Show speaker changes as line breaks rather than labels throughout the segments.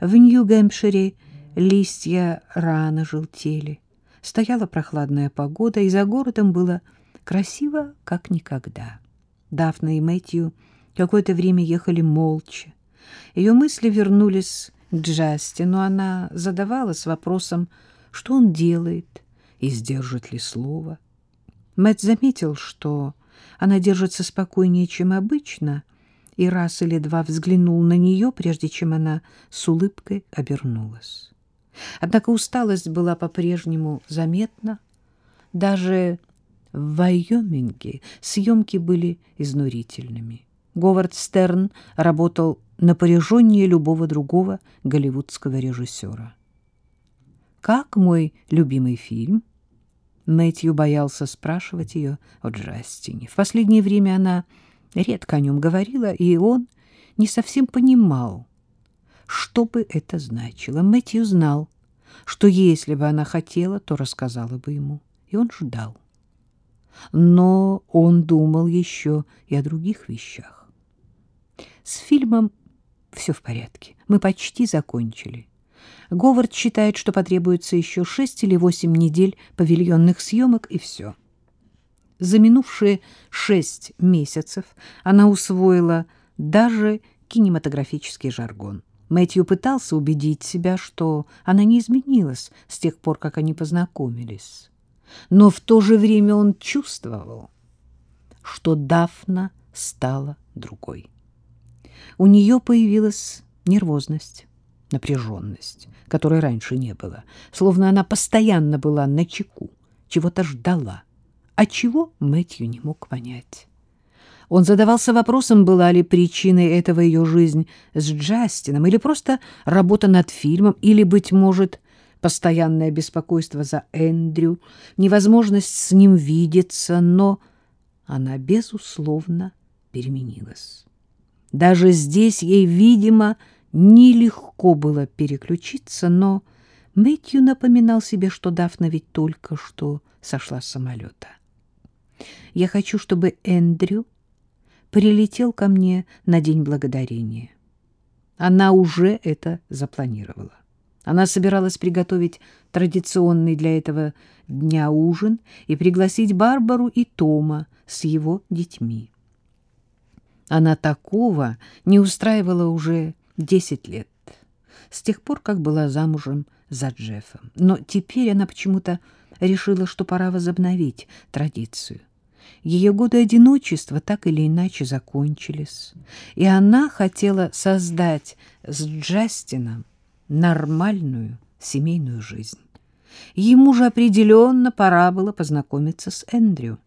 В Нью-Гэмпшире листья рано желтели. Стояла прохладная погода, и за городом было красиво, как никогда. Дафна и Мэтью какое-то время ехали молча. Ее мысли вернулись к Джастину. Она задавалась вопросом, что он делает и сдержит ли слово. Мэтт заметил, что она держится спокойнее, чем обычно, и раз или два взглянул на нее, прежде чем она с улыбкой обернулась. Однако усталость была по-прежнему заметна. Даже в Вайоминге съемки были изнурительными. Говард Стерн работал напряженнее любого другого голливудского режиссера. «Как мой любимый фильм?» Мэтью боялся спрашивать ее о Джастине. В последнее время она редко о нем говорила, и он не совсем понимал, что бы это значило. Мэтью знал, что если бы она хотела, то рассказала бы ему, и он ждал. Но он думал еще и о других вещах. С фильмом все в порядке, мы почти закончили. Говард считает, что потребуется еще шесть или восемь недель павильонных съемок, и все. За минувшие шесть месяцев она усвоила даже кинематографический жаргон. Мэтью пытался убедить себя, что она не изменилась с тех пор, как они познакомились. Но в то же время он чувствовал, что Дафна стала другой. У нее появилась нервозность напряженность, которой раньше не было, словно она постоянно была на чеку, чего-то ждала, а чего Мэтью не мог понять. Он задавался вопросом, была ли причиной этого ее жизнь с Джастином, или просто работа над фильмом, или, быть может, постоянное беспокойство за Эндрю, невозможность с ним видеться, но она, безусловно, переменилась. Даже здесь ей, видимо, Нелегко было переключиться, но Мэтью напоминал себе, что Дафна ведь только что сошла с самолета. «Я хочу, чтобы Эндрю прилетел ко мне на День Благодарения». Она уже это запланировала. Она собиралась приготовить традиционный для этого дня ужин и пригласить Барбару и Тома с его детьми. Она такого не устраивала уже Десять лет, с тех пор, как была замужем за Джеффом. Но теперь она почему-то решила, что пора возобновить традицию. Ее годы одиночества так или иначе закончились, и она хотела создать с Джастином нормальную семейную жизнь. Ему же определенно пора было познакомиться с Эндрю.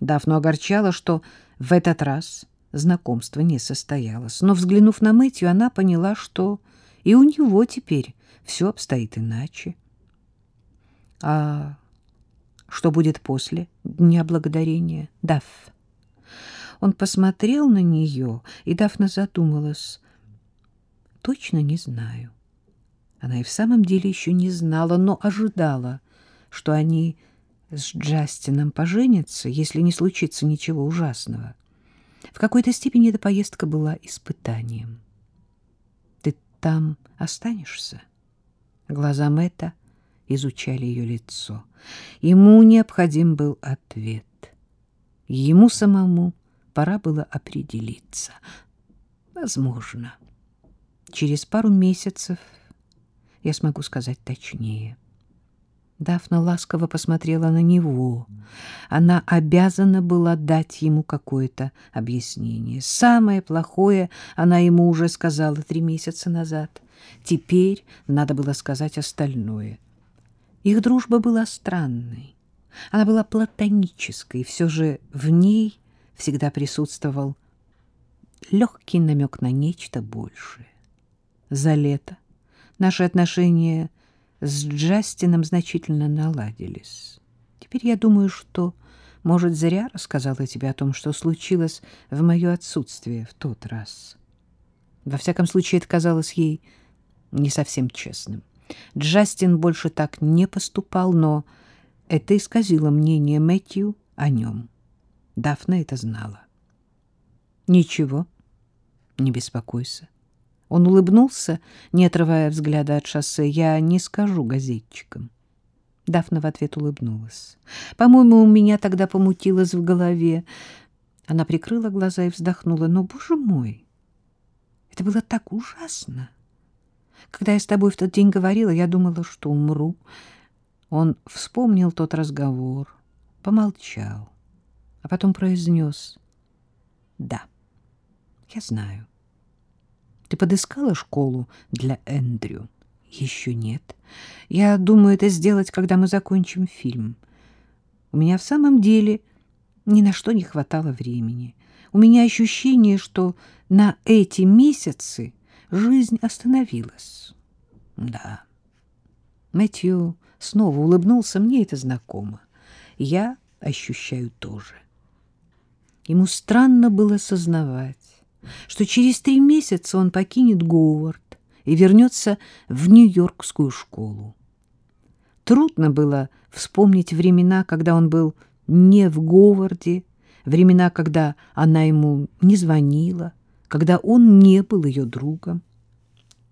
Дафну огорчало, что в этот раз знакомство не состоялось. Но, взглянув на Мэтью, она поняла, что и у него теперь все обстоит иначе. А что будет после Дня Благодарения? Даф. Он посмотрел на нее, и Дафна задумалась. Точно не знаю. Она и в самом деле еще не знала, но ожидала, что они с Джастином поженятся, если не случится ничего ужасного. В какой-то степени эта поездка была испытанием. «Ты там останешься?» Глаза Мэтта изучали ее лицо. Ему необходим был ответ. Ему самому пора было определиться. Возможно, через пару месяцев я смогу сказать точнее. Дафна ласково посмотрела на него. Она обязана была дать ему какое-то объяснение. Самое плохое она ему уже сказала три месяца назад. Теперь надо было сказать остальное. Их дружба была странной. Она была платонической, все же в ней всегда присутствовал легкий намек на нечто большее. За лето наши отношения с Джастином значительно наладились. Теперь я думаю, что, может, зря рассказала тебе о том, что случилось в мое отсутствие в тот раз. Во всяком случае, это казалось ей не совсем честным. Джастин больше так не поступал, но это исказило мнение Мэтью о нем. Дафна это знала. Ничего, не беспокойся. Он улыбнулся, не отрывая взгляда от шоссе. «Я не скажу газетчикам». Дафна в ответ улыбнулась. «По-моему, у меня тогда помутилось в голове». Она прикрыла глаза и вздохнула. «Но, боже мой, это было так ужасно! Когда я с тобой в тот день говорила, я думала, что умру». Он вспомнил тот разговор, помолчал, а потом произнес «Да, я знаю». «Ты подыскала школу для Эндрю?» «Еще нет. Я думаю это сделать, когда мы закончим фильм. У меня в самом деле ни на что не хватало времени. У меня ощущение, что на эти месяцы жизнь остановилась». «Да». Мэтью снова улыбнулся. «Мне это знакомо. Я ощущаю тоже». Ему странно было сознавать, что через три месяца он покинет Говард, и вернется в Нью-Йоркскую школу. Трудно было вспомнить времена, когда он был не в Говарде, времена, когда она ему не звонила, когда он не был ее другом.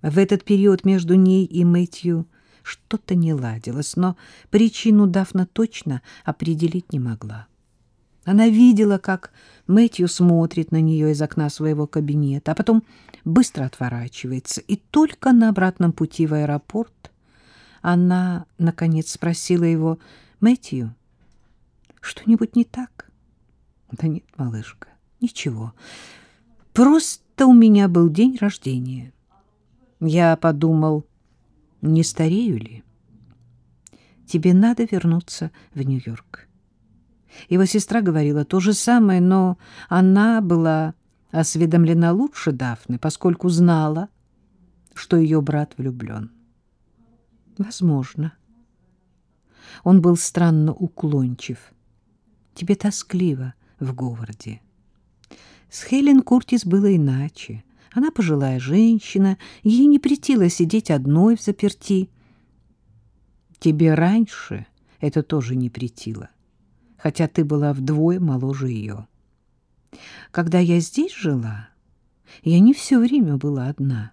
В этот период между ней и Мэтью что-то не ладилось, но причину Дафна точно определить не могла. Она видела, как Мэтью смотрит на нее из окна своего кабинета, а потом быстро отворачивается. И только на обратном пути в аэропорт она, наконец, спросила его, «Мэтью, что-нибудь не так?» «Да нет, малышка, ничего. Просто у меня был день рождения. Я подумал, не старею ли? Тебе надо вернуться в Нью-Йорк». Его сестра говорила то же самое, но она была осведомлена лучше Дафны, поскольку знала, что ее брат влюблен. Возможно. Он был странно уклончив. Тебе тоскливо в Говарде. С Хелен Куртис было иначе. Она пожилая женщина, ей не претило сидеть одной в заперти. Тебе раньше это тоже не претило хотя ты была вдвое моложе ее. Когда я здесь жила, я не все время была одна.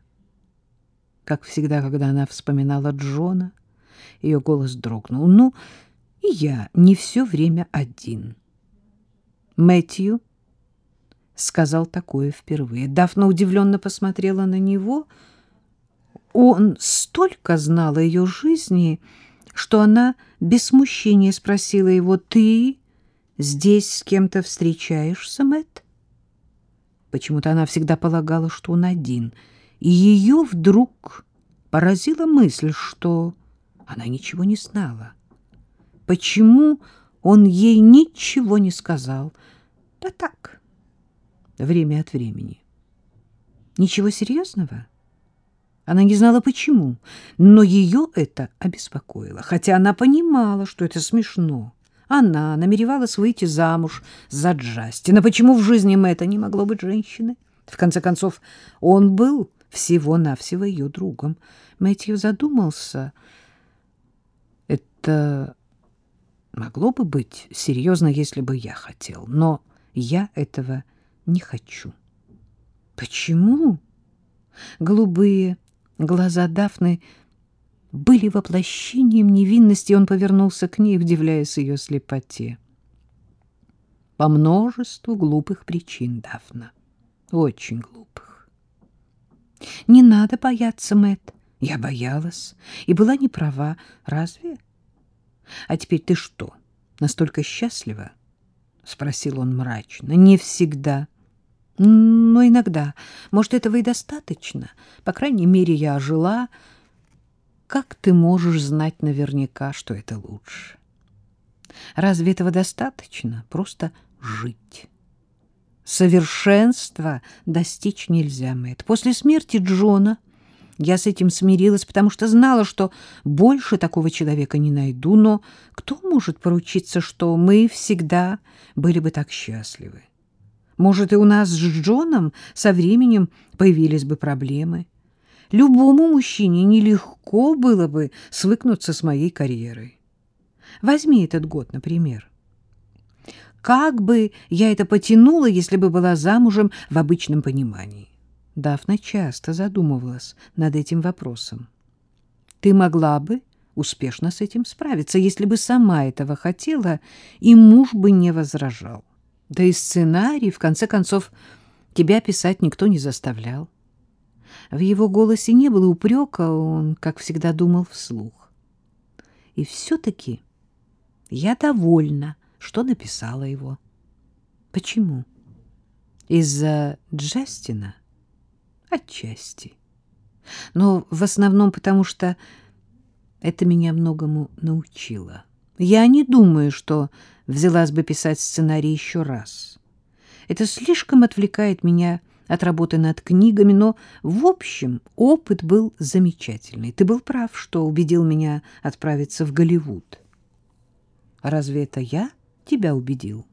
Как всегда, когда она вспоминала Джона, ее голос дрогнул. Ну, и я не все время один. Мэтью сказал такое впервые. Дафна удивленно посмотрела на него. Он столько знал о ее жизни, что она без смущения спросила его, «Ты здесь с кем-то встречаешься, Мэтт?» Почему-то она всегда полагала, что он один, и ее вдруг поразила мысль, что она ничего не знала. Почему он ей ничего не сказал? Да так, время от времени. Ничего серьезного? — она не знала почему, но ее это обеспокоило, хотя она понимала, что это смешно. Она намеревалась выйти замуж за Джастина. Почему в жизни Мэтта не могло быть женщины? В конце концов, он был всего-навсего ее другом. Мэтью задумался. Это могло бы быть серьезно, если бы я хотел, но я этого не хочу. Почему? Голубые Глаза Дафны были воплощением невинности, и он повернулся к ней, удивляясь ее слепоте. По множеству глупых причин, Дафна. Очень глупых. Не надо бояться, Мэтт. Я боялась и была не права. Разве? А теперь ты что, настолько счастлива? Спросил он мрачно. Не всегда. Но иногда, может, этого и достаточно. По крайней мере, я жила. Как ты можешь знать наверняка, что это лучше? Разве этого достаточно? Просто жить. Совершенства достичь нельзя, Мэтт. После смерти Джона я с этим смирилась, потому что знала, что больше такого человека не найду. Но кто может поручиться, что мы всегда были бы так счастливы? Может, и у нас с Джоном со временем появились бы проблемы. Любому мужчине нелегко было бы свыкнуться с моей карьерой. Возьми этот год, например. Как бы я это потянула, если бы была замужем в обычном понимании? Дафна часто задумывалась над этим вопросом. Ты могла бы успешно с этим справиться, если бы сама этого хотела, и муж бы не возражал. Да и сценарий, в конце концов, тебя писать никто не заставлял. В его голосе не было упрека, он, как всегда, думал вслух. И все-таки я довольна, что написала его. Почему? Из-за Джастина? Отчасти. Но в основном потому, что это меня многому научило. Я не думаю, что взялась бы писать сценарий еще раз. Это слишком отвлекает меня от работы над книгами, но, в общем, опыт был замечательный. Ты был прав, что убедил меня отправиться в Голливуд. Разве это я тебя убедил?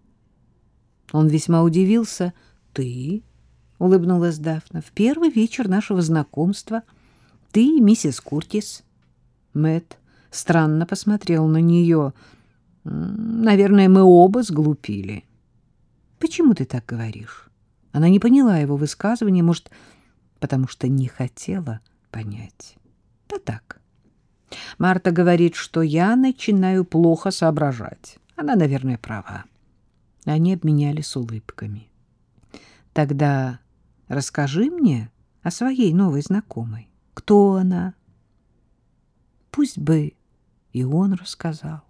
Он весьма удивился. Ты, — улыбнулась Дафна, — в первый вечер нашего знакомства ты миссис Куртис. Мэтт странно посмотрел на нее. Наверное, мы оба сглупили. Почему ты так говоришь? Она не поняла его высказывания, может, потому что не хотела понять. Да так. Марта говорит, что я начинаю плохо соображать. Она, наверное, права. Они обменялись улыбками. Тогда расскажи мне о своей новой знакомой. Кто она? Пусть бы и он рассказал.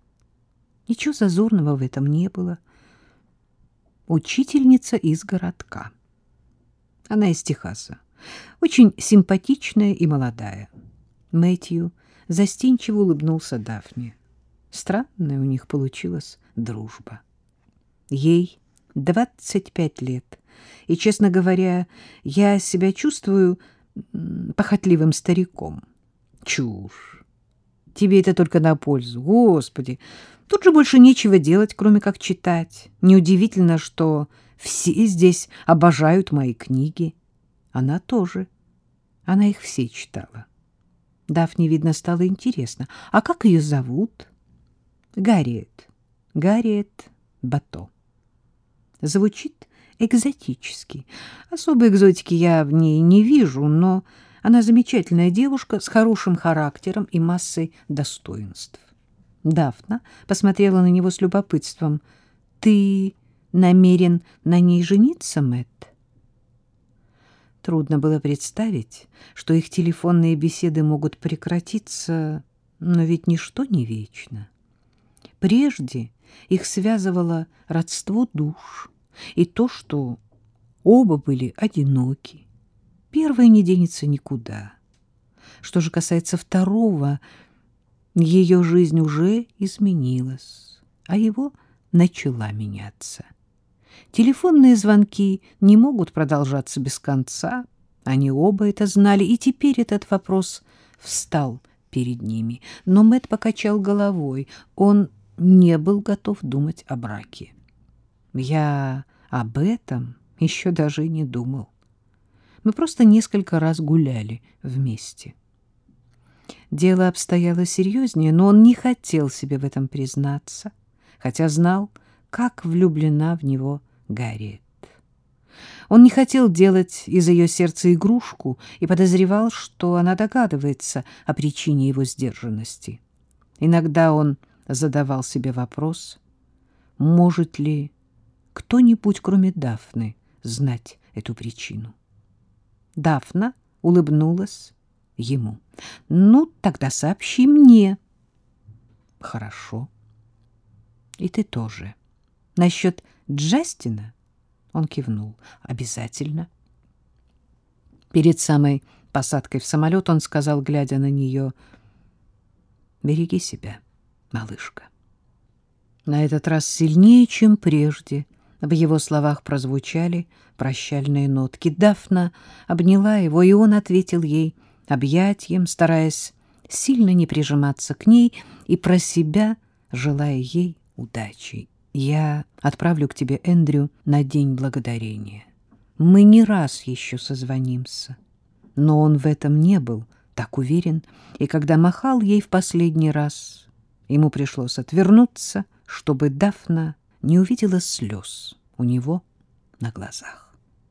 Ничего зазорного в этом не было. Учительница из городка. Она из Техаса. Очень симпатичная и молодая. Мэтью застенчиво улыбнулся Дафне. Странная у них получилась дружба. Ей двадцать пять лет, и, честно говоря, я себя чувствую похотливым стариком. Чушь. Тебе это только на пользу. Господи, тут же больше нечего делать, кроме как читать. Неудивительно, что все здесь обожают мои книги. Она тоже. Она их все читала. Дафне, видно, стало интересно. А как ее зовут? Гарриет. Гарриет Бато. Звучит экзотически. Особой экзотики я в ней не вижу, но она замечательная девушка с хорошим характером и массой достоинств. Дафна посмотрела на него с любопытством. «Ты намерен на ней жениться, Мэтт?» Трудно было представить, что их телефонные беседы могут прекратиться, но ведь ничто не вечно. Прежде их связывало родство душ и то, что оба были одиноки. Первое не денется никуда. Что же касается второго, ее жизнь уже изменилась, а его начала меняться. Телефонные звонки не могут продолжаться без конца. Они оба это знали, и теперь этот вопрос встал перед ними. Но Мэт покачал головой. Он не был готов думать о браке. Я об этом еще даже не думал. Мы просто несколько раз гуляли вместе. Дело обстояло серьезнее, но он не хотел себе в этом признаться, хотя знал, как влюблена в него Гарриет. Он не хотел делать из ее сердца игрушку и подозревал, что она догадывается о причине его сдержанности. Иногда он задавал себе вопрос, может ли кто-нибудь, кроме Дафны, знать эту причину. Дафна улыбнулась ему. «Ну, тогда сообщи мне». «Хорошо. И ты тоже. Насчет Джастина?» Он кивнул. «Обязательно». Перед самой посадкой в самолет он сказал, глядя на нее, «Береги себя» малышка. На этот раз сильнее, чем прежде, в его словах прозвучали прощальные нотки. Дафна обняла его, и он ответил ей объятием, стараясь сильно не прижиматься к ней и про себя желая ей удачи. «Я отправлю к тебе Эндрю на День Благодарения. Мы не раз еще созвонимся». Но он в этом не был так уверен, и когда махал ей в последний раз, Ему пришлось отвернуться, чтобы Дафна не увидела слез у него на глазах.